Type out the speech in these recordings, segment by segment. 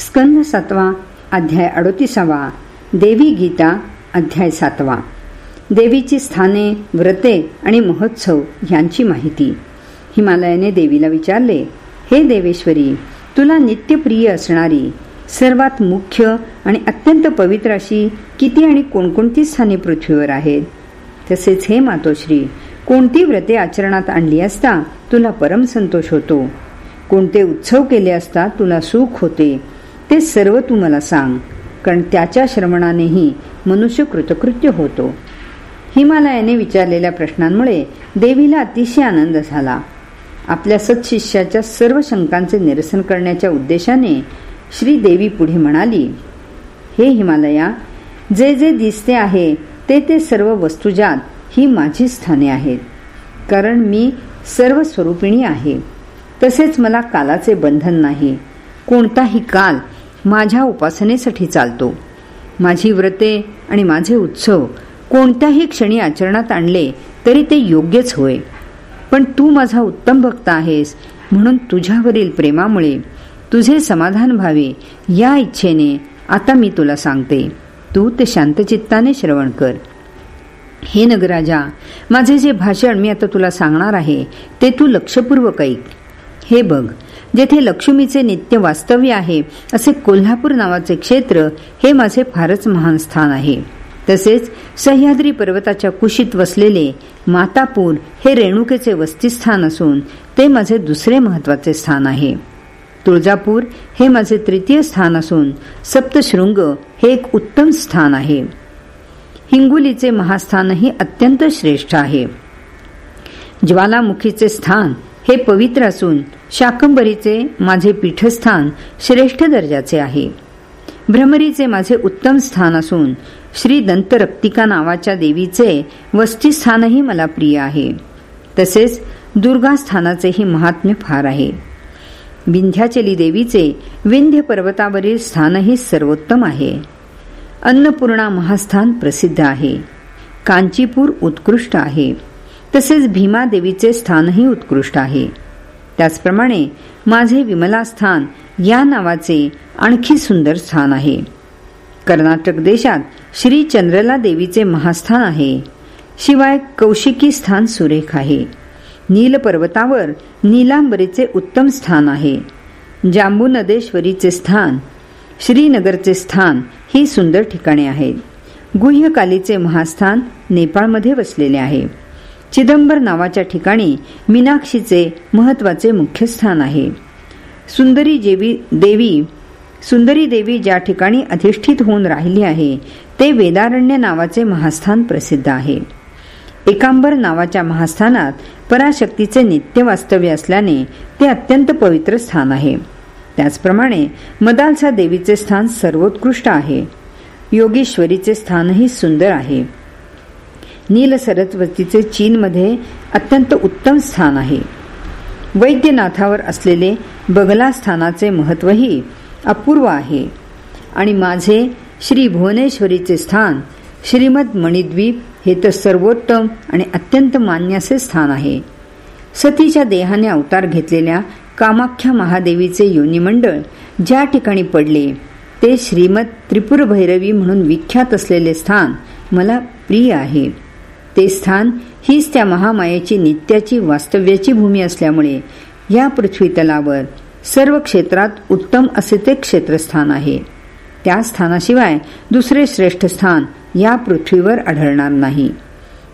स्कंद सातवा अध्याय अडोतीसावा देवी गीता अध्याय सातवा. देवीची स्थाने व्रते आणि महोत्सव यांची माहिती. हिमालयाने देवीला विचारले हे देवेश्वरी तुला नित्यप्रिय असणारी सर्वात मुख्य आणि अत्यंत पवित्र अशी किती आणि कोणकोणती स्थाने पृथ्वीवर आहेत? तसेच हे मातोश्री कोणती व्रते आचरणात आणली असता तुला परम संतोष होतो? कोणते उत्सव केले असता तुला सुख होते? ते सर्व तू मला सांग कारण त्याच्या श्रवणानेही मनुष्य कृतकृत्य होतो. हिमालयाने विचारलेल्या प्रश्नांमुळे देवीला अतिशय आनंद झाला. आपल्या सत्शिष्याच्या सर्व शंकांचे निरसन करण्याच्या उद्देशाने श्री देवी पुढे म्हणाली हे हिमालया जे जे दिसते आहे ते ते सर्व वस्तुजात ही माझी स्थाने आहेत कारण मी सर्व स्वरूपिणी आहे. तसेच मला कालाचे बंधन नाही. कोणताही काल माझ्या उपासनेसाठी चालतो. माझी व्रते आणि माझे उत्सव कोणत्याही क्षणी आचरणात आणले तरी ते योग्यच होय. पण तू माझा उत्तम भक्त आहेस म्हणून तुझ्यावरील प्रेमामुळे तुझे समाधान व्हावे या इच्छेने आता मी तुला सांगते. तू ते शांतचित्ताने श्रवण कर. हे नगराजा माझे जे भाषण मी आता तुला सांगणार आहे ते तू लक्षपूर्वक ऐक. हे बघ जेथे लक्ष्मीचे नित्य वास्तव्य आहे असे कोल्हापूर नावाचे क्षेत्र हे माझे फारच महान स्थान आहे. तसेच सह्याद्री पर्वताच्या कुशीत वसलेले मातापूर हे रेणुकेचे वस्तीस्थान असून ते माझे दुसरे महत्त्वाचे स्थान आहे. तुळजापूर हे माझे तृतीय स्थान असून सप्तशृंग हे एक उत्तम स्थान आहे. हिंगोलीचे महास्थानही अत्यंत श्रेष्ठ आहे. ज्वालामुखीचे स्थान हे पवित्र असून शाकंबरीचे माझे पीठस्थान श्रेष्ठ दर्जाचे आहे. भ्रमरीचे माझे उत्तम स्थान असून श्री दंतरक्तिका नावाच्या देवीचे वस्तीस्थानही मला प्रिय आहे. तसेच दुर्गास्थानाचेही महात्म्य फार आहे. विंध्याचली देवीचे विंध्य पर्वतावरील स्थानही सर्वोत्तम आहे. अन्नपूर्णा महास्थान प्रसिद्ध आहे. कांचीपूर उत्कृष्ट आहे. तसेच भीमा देवीचे स्थानही उत्कृष्ट आहे. त्याचप्रमाणे माझे विमला स्थान या नावाचे आणखी सुंदर स्थान आहे. कर्नाटक देशात श्री चंद्रला देवीचे महास्थान आहे. शिवाय कौशिकी स्थान सुरेख आहे. नील पर्वतावर नीलांबरीचे उत्तम स्थान आहे. जांबू नदेश्वरीचे स्थान श्रीनगरचे स्थान ही सुंदर ठिकाणे आहेत. गुह्यकालीचे महास्थान नेपाळमध्ये वसलेले आहे. चिदंबर नावाच्या ठिकाणी मीनाक्षीचे महत्त्वाचे मुख्य स्थान आहे. सुंदरी जेवी देवी सुंदरी देवी ज्या ठिकाणी अधिष्ठित होऊन राहिली आहे ते वेदारण्य नावाचे महास्थान प्रसिद्ध आहे. एकांबर नावाच्या महास्थानात पराशक्तीचे नित्य वास्तव्य असल्याने ते अत्यंत पवित्र स्थान आहे. त्याचप्रमाणे मदालसा देवीचे स्थान सर्वोत्कृष्ट आहे. योगेश्वरीचे स्थानही सुंदर आहे. नील सरस्वतीचे चीनमध्ये अत्यंत उत्तम स्थान आहे. वैद्यनाथावर असलेले बगला स्थानाचे महत्वही अपूर्व आहे. आणि माझे श्री भुवनेश्वरीचे स्थान श्रीमद मणिद्वीप हे तर सर्वोत्तम आणि अत्यंत मान्याचे स्थान आहे. सतीच्या देहाने अवतार घेतलेल्या कामाख्या महादेवीचे योनिमंडळ ज्या ठिकाणी पडले ते श्रीमद त्रिपुर भैरवी म्हणून विख्यात असलेले स्थान मला प्रिय आहे. ते स्थान हीच त्या महामायेची नित्याची वास्तव्याची भूमी असल्यामुळे या पृथ्वी तलावर सर्व क्षेत्रात उत्तम असे ते क्षेत्रस्थान आहे. त्या स्थानाशिवाय दुसरे श्रेष्ठ स्थान या पृथ्वीवर आढळणार नाही.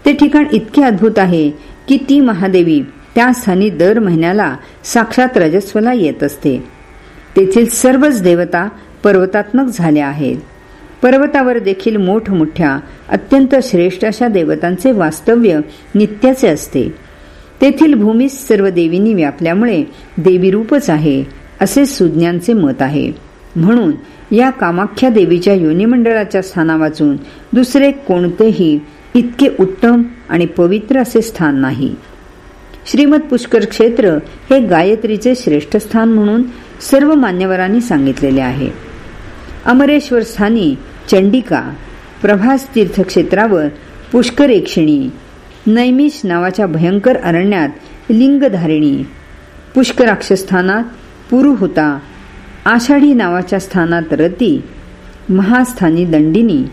ते ठिकाण इतके अद्भुत आहे की ती महादेवी त्या स्थानी दर महिन्याला साक्षात रजस्वला येत असते. तेथील सर्वच देवता पर्वतात्मक झाल्या आहेत. पर्वतावर देखील मोठमोठ्या अत्यंत श्रेष्ठ अशा देवतांचे वास्तव्य नित्याचे असते. तेथील भूमी सर्व देवींनी व्यापल्यामुळे देवीरूपच आहे असे सुज्ञांचे मत आहे. म्हणून या कामाख्या देवीच्या योनिमंडळाच्या स्थाना वाचून दुसरे कोणतेही इतके उत्तम आणि पवित्र असे स्थान नाही. श्रीमद पुष्कर क्षेत्र हे गायत्रीचे श्रेष्ठ स्थान म्हणून सर्व मान्यवरांनी सांगितलेले आहे. अमरेश्वर स्थानी चंडिका प्रभास तीर्थक्षेत्रावर पुष्करेक्षिणी नैमिष नावाच्या भयंकर अरण्यात लिंगधारिणी. पुष्कराक्षस्थानात पुरुहुता आषाढी नावाच्या स्थानात रती महास्थानी दंडिनी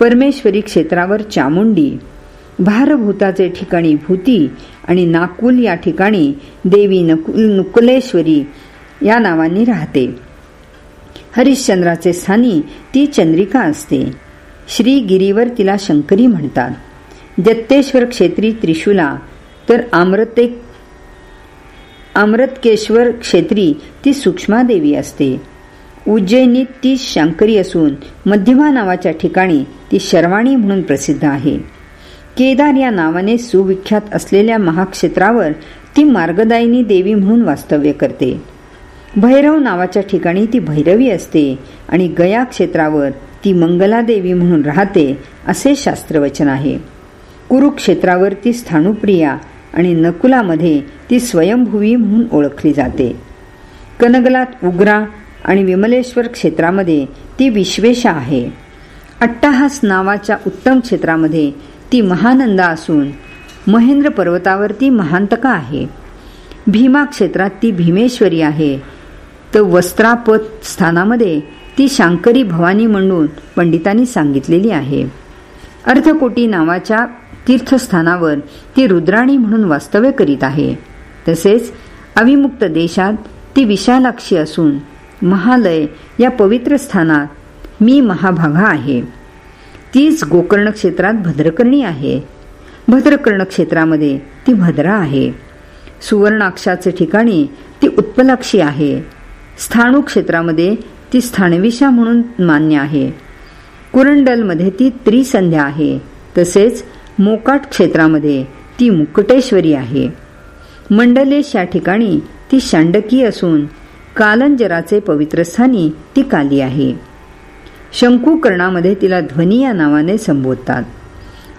परमेश्वरी क्षेत्रावर चामुंडी. भारभूताचे ठिकाणी भूती आणि नाकुल या ठिकाणी देवी नकुल नुकलेश्वरी या नावांनी राहते. हरिश्चंद्राचे स्थानी ती चंद्रिका असते. श्रीगिरीवर तिला शंकरी म्हणतात. दत्तेश्वर क्षेत्री त्रिशूला तर आमरते अमृतकेश्वर क्षेत्री ती सूक्ष्मादेवी असते. उज्जैनीत ती शंकरी असून मध्यमा नावाच्या ठिकाणी ती शर्वाणी म्हणून प्रसिद्ध आहे. केदार या नावाने सुविख्यात असलेल्या महाक्षेत्रावर ती मार्गदायिनी देवी म्हणून वास्तव्य करते. भैरव नावाच्या ठिकाणी ती भैरवी असते आणि गया क्षेत्रावर ती मंगलादेवी म्हणून राहते असे शास्त्रवचन आहे. कुरुक्षेत्रावर ती स्थाणुप्रिया आणि नकुलामध्ये ती स्वयंभुवी म्हणून ओळखली जाते. कनगलात उग्रा आणि विमलेश्वर क्षेत्रामध्ये ती विश्वेशा आहे. अट्टाहास नावाच्या उत्तम क्षेत्रामध्ये ती महानंदा असून महेंद्र पर्वतावर ती महांतका आहे. भीमा क्षेत्रात ती भीमेश्वरी आहे तर वस्त्रापत स्थानामध्ये ती शांकरी भवानी म्हणून पंडितांनी सांगितलेली आहे. अर्धकोटी नावाच्या तीर्थस्थानावर ती रुद्राणी म्हणून वास्तव्य करीत आहे. तसेच अविमुक्त देशात ती विशालाक्षी असून महालय या पवित्र स्थानात मी महाभागा आहे. तीच गोकर्ण क्षेत्रात भद्रकर्णी आहे. भद्रकर्ण क्षेत्रामध्ये ती भद्रा आहे. सुवर्णाक्षाचे ठिकाणी ती उत्पलाक्षी आहे. स्थाणू क्षेत्रामध्ये ती स्थानविषा म्हणून मान्य आहे. कुरंडलमध्ये ती त्रिसंध्या आहे. तसेच मोकाट क्षेत्रामध्ये ती मुकटेश्वरी आहे. मंडलेश या ठिकाणी ती शांडकी असून कालंजराचे पवित्र स्थानी ती काली आहे. शंकुकर्णामध्ये तिला ध्वनी या नावाने संबोधतात.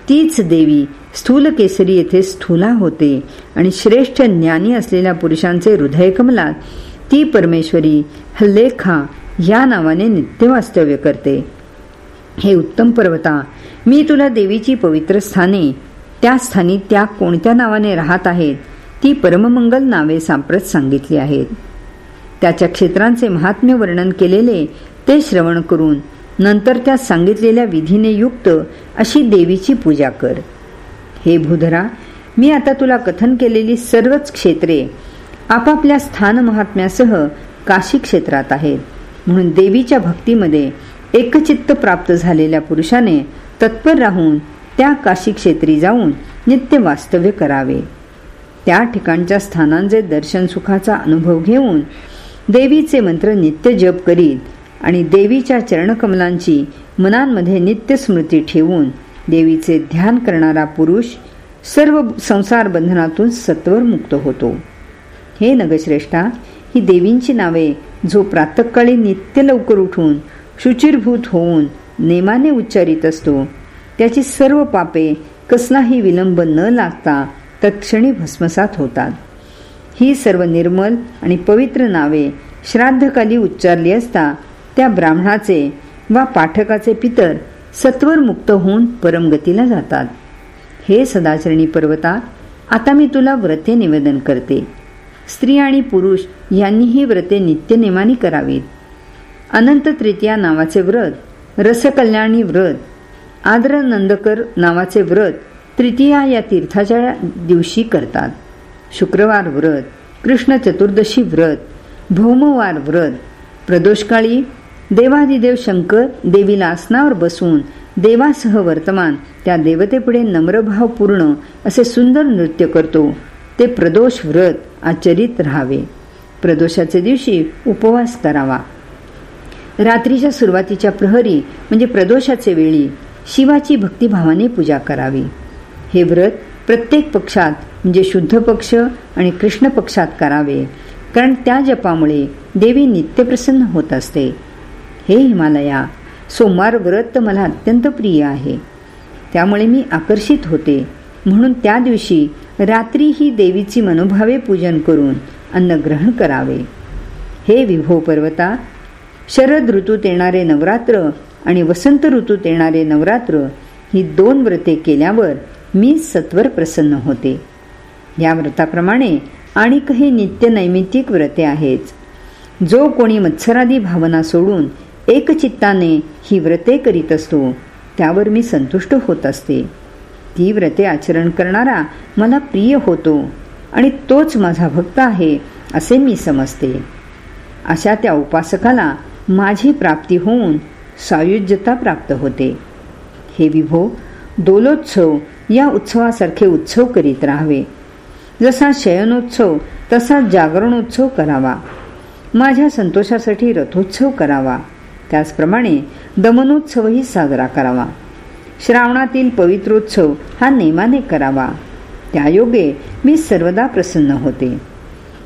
तीच देवी स्थूल केसरी येथे स्थूला होते आणि श्रेष्ठ ज्ञानी असलेल्या पुरुषांचे हृदयकमलात ती परमेश्वरी हल्लेखा या नावाने नित्य वास्तव्य करते. हे उत्तम पर्वता मी तुला देवीची पवित्र स्थाने त्या स्थानी त्या कोणत्या नावाने राहत आहेत ती परममंगल नावे सांप्रत सांगितली आहेत. त्याच्या क्षेत्रांचे महात्म्य वर्णन केलेले ते श्रवण करून नंतर त्या सांगितलेल्या विधीने युक्त अशी देवीची पूजा कर. हे भूधरा मी आता तुला कथन केलेली सर्वच क्षेत्रे आपापल्या स्थान महात्म्यासह काशी क्षेत्रात आहेत म्हणून देवीच्या भक्तीमध्ये एकचित्त प्राप्त झालेल्या पुरुषाने तत्पर राहून त्या काशी क्षेत्री जाऊन नित्य वास्तव्य करावे. त्या ठिकाणच्या स्थानांचे दर्शन सुखाचा अनुभव घेऊन देवीचे मंत्र नित्य जप करीत आणि देवीच्या चरणकमलांची मनांमध्ये नित्य स्मृती ठेवून देवीचे ध्यान करणारा पुरुष सर्व संसार बंधनातून सत्वर मुक्त होतो. हे नगश्रेष्ठा ही देवींची नावे जो प्रातकाळी नित्य लवकर उठून शुचिरभूत होऊन नेमाने उच्चारित असतो. त्याची सर्व पापे कसलाही विलंब न लागता तत्क्षणी भस्मसात होतात. ही सर्व निर्मल आणि पवित्र नावे श्राद्धकाली उच्चारली असता त्या ब्राह्मणाचे वा पाठकाचे पितर सत्वर मुक्त होऊन परमगतीला जातात. हे सदाचरणी पर्वता आता मी तुला व्रते निवेदन करते. स्त्री आणि पुरुष यांनीही व्रते नित्यनेमानी करावीत. अनंत तृतीया नावाचे व्रत रसकल्याणी व्रत आद्र नंदकर नावाचे व्रत तृतीया या तीर्थाच्या दिवशी करतात. शुक्रवार व्रत कृष्ण चतुर्दशी व्रत भौमवार व्रत प्रदोषकाळी देवादिदेव शंकर देवीला आसनावर बसून देवासह वर्तमान त्या देवतेपुढे नम्रभावपूर्ण असे सुंदर नृत्य करतो. ते प्रदोष व्रत आचरित राहावे. प्रदोषाच्या दिवशी उपवास करावा. रात्रीच्या सुरुवातीच्या प्रहरी म्हणजे प्रदोषाचे वेळी शिवाची भक्तिभावाने पूजा करावी. हे व्रत प्रत्येक पक्षात म्हणजे शुद्ध पक्ष आणि कृष्ण पक्षात करावे. कारण त्या जपामुळे देवी नित्यप्रसन्न होत असते. हे हिमालया सोमवार व्रत मला अत्यंत प्रिय आहे. त्यामुळे मी आकर्षित होते. म्हणून त्या दिवशी रात्री ही देवीची मनोभावे पूजन करून अन्न ग्रहण करावे. हे विभो पर्वता शरद ऋतूत येणारे नवरात्र आणि वसंत ऋतूत येणारे नवरात्र ही दोन व्रते केल्यावर मी सत्वर प्रसन्न होते. या व्रताप्रमाणे आणि काही नित्य नैमित्तिक व्रते आहेत जो कोणी मत्सरादी भावना सोडून एकचित्ताने ही व्रते करीत असतो त्यावर मी संतुष्ट होत असते. ती व्रते आचरण करणारा मला प्रिय होतो आणि तोच माझा भक्त आहे असे मी समजते. अशा त्या उपासकाला माझी प्राप्ती होऊन सायुज्यता प्राप्त होते. हे विभो दोलोत्सव या उत्सवासारखे उत्सव करीत राहावे. जसा शयनोत्सव तसा जागरणोत्सव करावा. माझ्या संतोषासाठी रथोत्सव करावा. त्याचप्रमाणे दमनोत्सवही साजरा करावा. श्रावणातील पवित्रोत्सव हा नेमाने करावा. त्यायोगे मी सर्वदा प्रसन्न होते.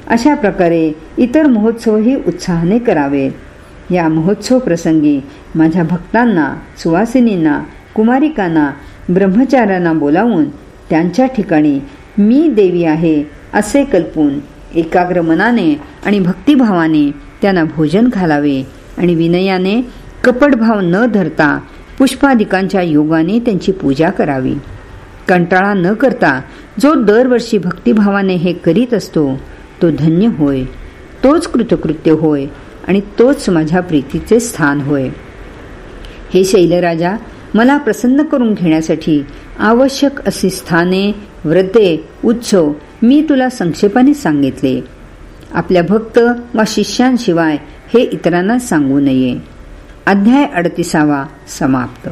अशा प्रकारे इतर महोत्सवही उत्साहाने करावेत या महोत्सव प्रसंगी माझ्या भक्तांना सुवासिनींना कुमारिकांना ब्रह्मचार्यांना बोलावून त्यांच्या ठिकाणी मी देवी आहे असे कल्पून एकाग्र मनाने आणि भक्तिभावाने त्यांना भोजन घालावे आणि विनयाने कपटभाव न धरता पुष्पादिकांच्या योगाने त्यांची पूजा करावी. कंटाळा न करता जो दरवर्षी भक्तिभावाने हे करीत असतो तो धन्य होय. तोच कृतकृत्य होय आणि तोच माझ्या प्रीतीचे स्थान होय. हे शैलराजा मला प्रसन्न करून घेण्यासाठी आवश्यक अशी स्थाने व्रते उत्सव मी तुला संक्षेपाने सांगितले. आपल्या भक्त वा शिष्यांशिवाय हे इतरांना सांगू नये. अध्याय अडतिसावा समाप्त.